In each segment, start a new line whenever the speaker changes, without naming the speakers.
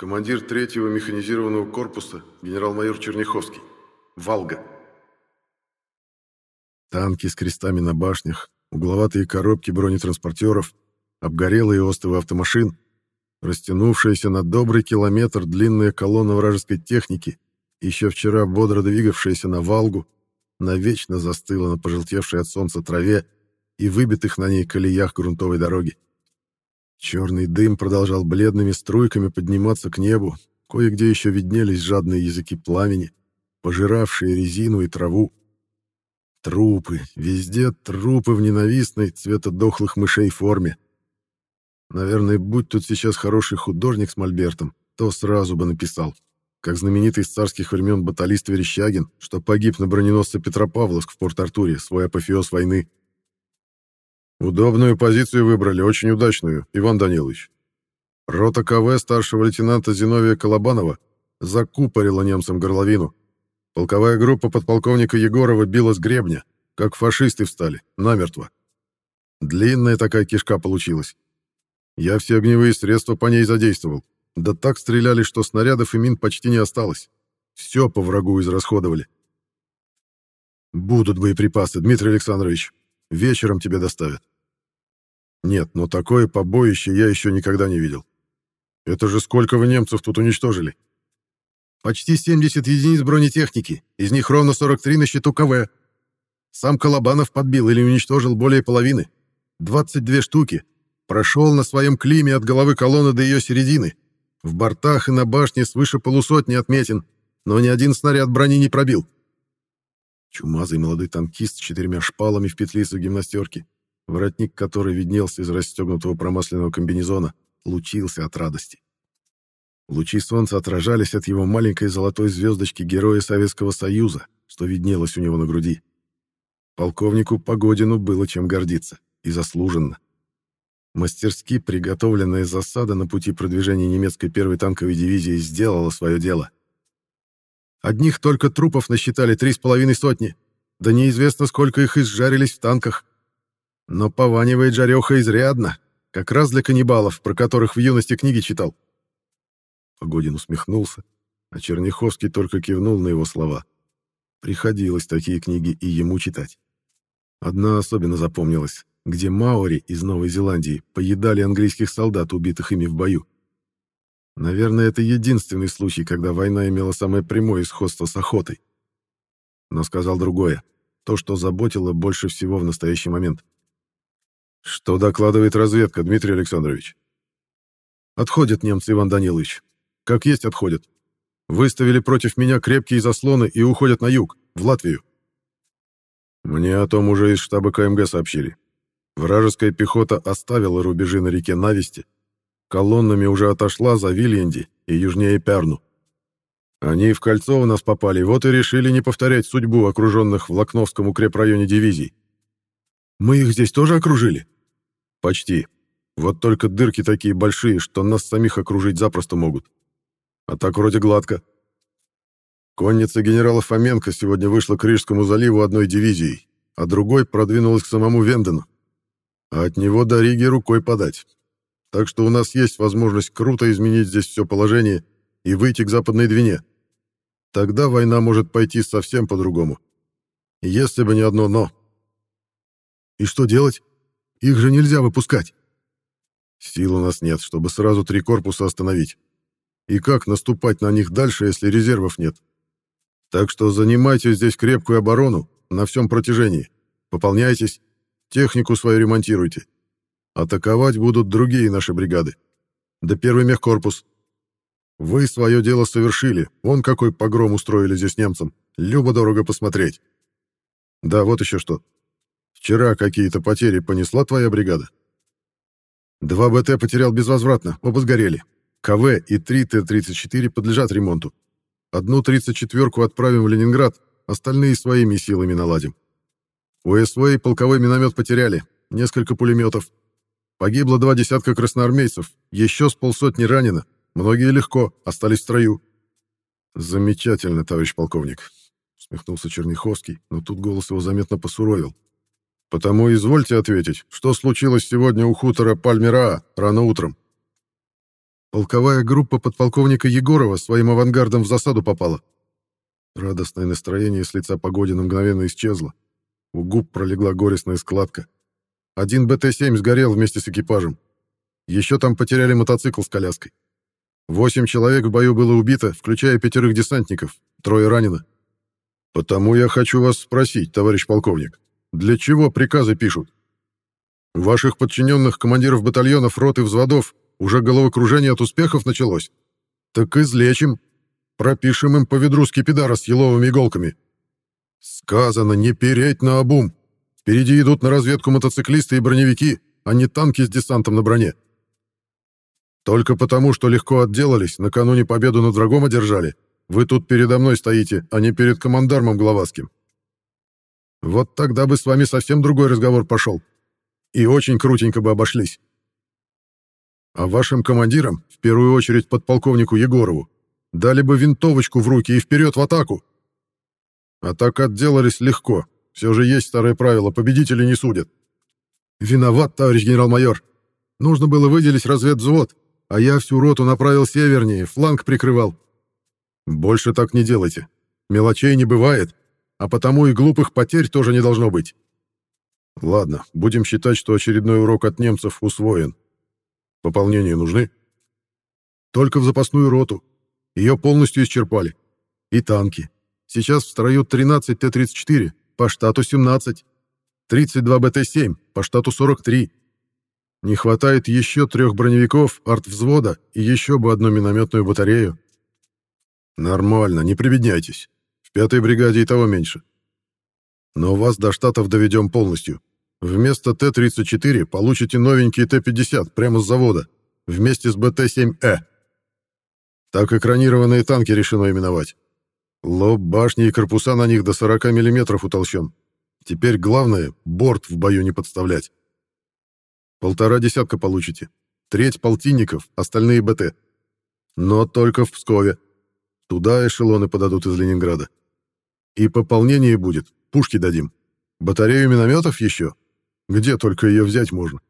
Командир третьего механизированного корпуса, генерал-майор Черняховский. Валга.
Танки с крестами на башнях, угловатые коробки бронетранспортеров, обгорелые остовы автомашин, растянувшаяся на добрый километр длинная колонна вражеской техники, еще вчера бодро двигавшаяся на Валгу, навечно застыла на пожелтевшей от солнца траве и выбитых на ней колеях грунтовой дороги. Черный дым продолжал бледными струйками подниматься к небу, кое-где еще виднелись жадные языки пламени, пожиравшие резину и траву. Трупы, везде трупы в ненавистной цвета дохлых мышей форме. Наверное, будь тут сейчас хороший художник с мольбертом, то сразу бы написал, как знаменитый с царских времен баталист Верещагин, что погиб на броненосце Петропавловск в Порт-Артуре, свой апофеоз войны.
Удобную позицию выбрали, очень удачную, Иван Данилович. Рота КВ старшего лейтенанта Зиновия Колобанова закупорила немцам горловину. Полковая группа подполковника Егорова била с гребня, как фашисты встали, намертво. Длинная такая кишка получилась. Я все огневые средства по ней задействовал. Да так стреляли, что снарядов и мин почти не осталось. Все по врагу израсходовали. Будут боеприпасы, Дмитрий Александрович. Вечером тебе доставят. Нет, но такое побоище я еще никогда не видел. Это же сколько вы немцев тут уничтожили? Почти 70 единиц бронетехники, из них ровно 43 на счету КВ. Сам Колобанов подбил или уничтожил более половины. 22 штуки. Прошел на своем климе от головы колонны до ее середины. В бортах и на башне свыше полусотни отметин, но ни один снаряд брони не пробил. Чумазый молодой танкист с четырьмя шпалами в петлице гимнастерки воротник которой виднелся из расстегнутого промасленного комбинезона, лучился от радости. Лучи солнца отражались от его маленькой золотой звездочки Героя Советского Союза, что виднелось у него на груди. Полковнику Погодину было чем гордиться, и заслуженно. Мастерски приготовленная засада на пути продвижения немецкой первой танковой дивизии сделала свое дело. Одних только трупов насчитали три с половиной сотни, да неизвестно, сколько их изжарились в танках. Но пованивает жареха изрядно, как раз для каннибалов, про которых в юности книги читал. Погодин усмехнулся, а Черняховский только кивнул на его слова. Приходилось такие книги и ему читать. Одна особенно запомнилась, где маори из Новой Зеландии поедали английских солдат, убитых ими в бою. Наверное, это единственный случай, когда война имела самое прямое сходство с охотой. Но сказал другое, то, что заботило больше всего в настоящий момент. Что докладывает разведка, Дмитрий Александрович? Отходят немцы, Иван Данилович. Как есть отходят. Выставили против меня крепкие заслоны и уходят на юг, в Латвию. Мне о том уже из штаба КМГ сообщили. Вражеская пехота оставила рубежи на реке Нависти, колоннами уже отошла за Вильянди и южнее Перну. Они в кольцо у нас попали, вот и решили не повторять судьбу окруженных в Лакновском укрепрайоне дивизий. Мы их здесь тоже окружили? Почти. Вот только дырки такие большие, что нас самих окружить запросто могут. А так вроде гладко. Конница генерала Фоменко сегодня вышла к Рижскому заливу одной дивизией, а другой продвинулась к самому Вендену. А от него до Риги рукой подать. Так что у нас есть возможность круто изменить здесь все положение и выйти к Западной Двине. Тогда война может пойти совсем по-другому. Если бы не одно «но». И что делать? Их же нельзя выпускать. Сил у нас нет, чтобы сразу три корпуса остановить. И как наступать на них дальше, если резервов нет? Так что занимайте здесь крепкую оборону на всем протяжении. Пополняйтесь, технику свою ремонтируйте. Атаковать будут другие наши бригады. Да первый мехкорпус. Вы свое дело совершили. Вон какой погром устроили здесь немцам. Любо-дорого посмотреть. Да, вот еще что. Вчера какие-то потери понесла твоя бригада? Два БТ потерял безвозвратно, оба сгорели. КВ и три Т-34 подлежат ремонту. Одну 34-ку отправим в Ленинград, остальные своими силами наладим. У СВ полковой миномет потеряли, несколько пулеметов. Погибло два десятка красноармейцев, еще с полсотни ранено. Многие легко, остались в строю. Замечательно, товарищ полковник, усмехнулся Черняховский, но тут голос его заметно посуровил. Потому извольте ответить, что случилось сегодня у хутора Пальмера рано утром.
Полковая группа подполковника Егорова своим авангардом в засаду попала. Радостное настроение с лица Погодина мгновенно исчезло. У губ пролегла горестная складка. Один БТ-7 сгорел вместе с экипажем. Еще там потеряли мотоцикл с коляской. Восемь человек в бою было убито, включая пятерых десантников, трое ранено. Потому я хочу вас спросить, товарищ полковник, для чего приказы пишут? Ваших подчиненных командиров батальонов, рот и взводов уже головокружение от успехов началось? Так излечим. Пропишем им по ведру скипидара с еловыми иголками. Сказано не переть на обум. Впереди идут на разведку мотоциклисты и броневики, а не танки с десантом на броне. Только потому, что легко отделались, накануне победу над врагом одержали, вы тут передо мной стоите, а не перед командармом Гловацким. Вот тогда бы с вами совсем другой разговор пошел. И очень крутенько бы обошлись. А вашим командирам, в первую очередь подполковнику Егорову, дали бы винтовочку в руки и вперед в атаку. А так отделались легко. Все же есть старое правило, победители не судят. Виноват, товарищ генерал-майор. Нужно было выделить разведвзвод, а я всю роту направил севернее, фланг прикрывал. Больше так не делайте. Мелочей не бывает, а потому и глупых потерь тоже не должно быть. Ладно, будем считать, что очередной урок от немцев усвоен. Пополнения нужны? Только в запасную роту. Ее полностью исчерпали. И танки. Сейчас в строю 13 Т-34, по штату 17. 32 БТ-7, по штату 43. Не хватает еще трех броневиков, артвзвода и еще бы одну минометную батарею. Нормально, не прибедняйтесь. Пятой бригаде и того меньше. Но вас до штатов доведем полностью. Вместо Т-34 получите новенькие Т-50 прямо с завода, вместе с БТ-7Э. Так экранированные танки решено именовать. Лоб, башни и корпуса на них до 40 мм утолщен. Теперь главное — борт в бою не подставлять. Полтора десятка получите. Треть полтинников, остальные БТ. Но только в Пскове. Туда эшелоны подадут из Ленинграда. И пополнение будет, пушки дадим. Батарею минометов еще? Где только ее взять можно?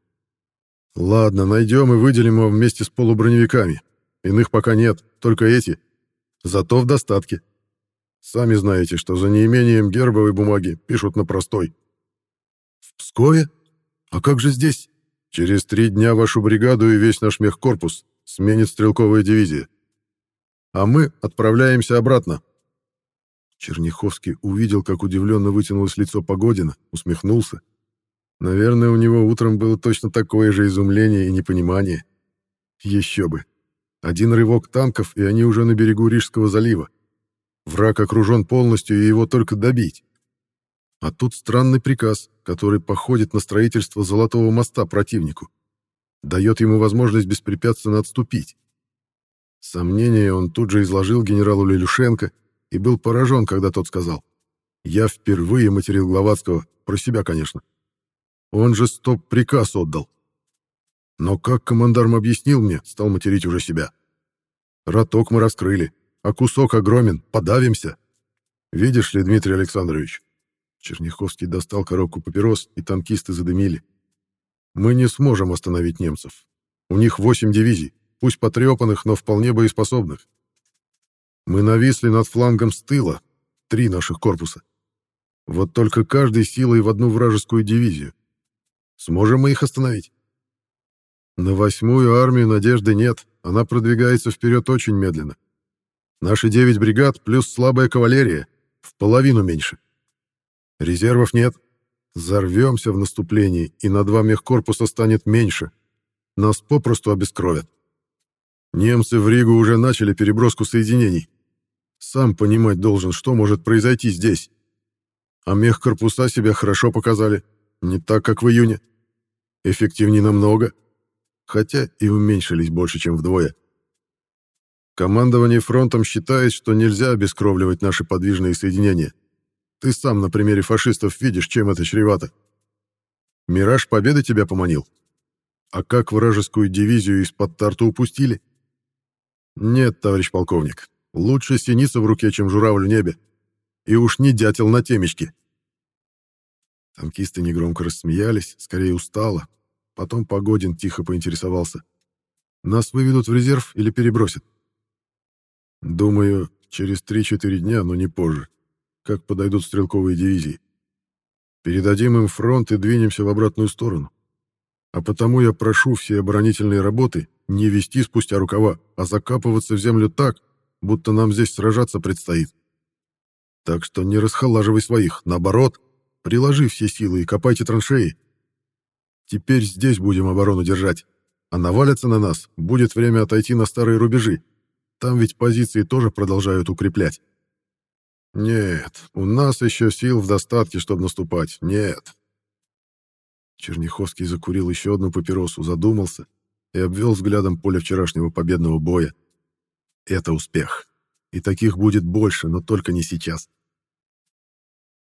Ладно, найдем и выделим его вместе с полуброневиками. Иных пока нет, только эти. Зато в достатке. Сами знаете, что за неимением гербовой бумаги пишут на простой. В Пскове? А как же здесь? Через три дня вашу бригаду и весь наш мехкорпус сменит стрелковая дивизия а мы отправляемся обратно. Черняховский увидел, как удивленно вытянулось лицо Погодина, усмехнулся. Наверное, у него утром было точно такое же изумление и непонимание. Еще бы. Один рывок танков, и они уже на берегу Рижского залива. Враг окружен полностью, и его только добить. А тут странный приказ, который походит на строительство Золотого моста противнику. Дает ему возможность беспрепятственно отступить. Сомнения он тут же изложил генералу Лелюшенко и был поражен, когда тот сказал. «Я впервые материл Гловацкого, про себя, конечно. Он же стоп-приказ отдал. Но как командарм объяснил мне, стал материть уже себя. Роток мы раскрыли, а кусок огромен, подавимся. Видишь ли, Дмитрий Александрович?» Черняховский достал коробку папирос, и танкисты задымили. «Мы не сможем остановить немцев. У них восемь дивизий пусть потрепанных, но вполне боеспособных. Мы нависли над флангом с тыла, три наших корпуса. Вот только каждой силой в одну вражескую дивизию. Сможем мы их остановить? На восьмую армию надежды нет, она продвигается вперед очень медленно. Наши девять бригад плюс слабая кавалерия, в половину меньше. Резервов нет. Зарвемся в наступлении, и на два мехкорпуса станет меньше. Нас попросту обескровят. Немцы в Ригу уже начали переброску соединений. Сам понимать должен, что может произойти здесь. А мехкорпуса себя хорошо показали. Не так, как в июне. Эффективнее намного. Хотя и уменьшились больше, чем вдвое. Командование фронтом считает, что нельзя обескровливать наши подвижные соединения. Ты сам на примере фашистов видишь, чем это чревато. Мираж Победы тебя поманил? А как вражескую дивизию из-под Тарту упустили? Нет, товарищ полковник, лучше синица в руке, чем журавль в небе. И уж не дятел на темечке. Танкисты негромко рассмеялись, скорее устало. Потом Погодин тихо поинтересовался.
Нас выведут в резерв или перебросят? Думаю, через 3-4 дня, но не позже, как подойдут стрелковые дивизии. Передадим им фронт и двинемся в обратную сторону. А потому я прошу все оборонительные работы не вести спустя рукава, а закапываться в землю так, будто нам здесь сражаться предстоит. Так что не расхолаживай своих, наоборот, приложи все силы и копайте траншеи. Теперь здесь будем оборону держать, а навалятся на нас, будет время отойти на старые рубежи. Там ведь позиции тоже продолжают укреплять. Нет, у нас еще сил в достатке, чтобы наступать. Нет. Черняховский закурил еще одну папиросу, задумался и обвел взглядом поле вчерашнего победного боя. Это успех. И таких будет больше, но только не сейчас.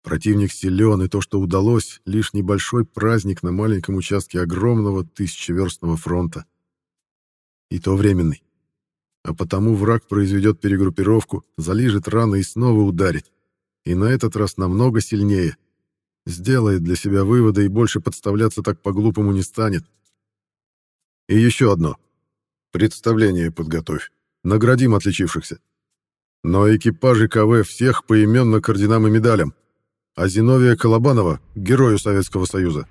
Противник силен, и то, что удалось, лишь небольшой праздник на маленьком участке огромного тысячеверстного фронта. И то временный. А потому враг произведет перегруппировку, залижет раны и снова ударит. И на этот раз намного сильнее. Сделает для себя выводы и больше подставляться так по-глупому не станет. И еще одно. Представление подготовь. Наградим отличившихся. Но экипажи КВ всех поименно к орденам и медалям. А Зиновия Колобанова — герою Советского Союза.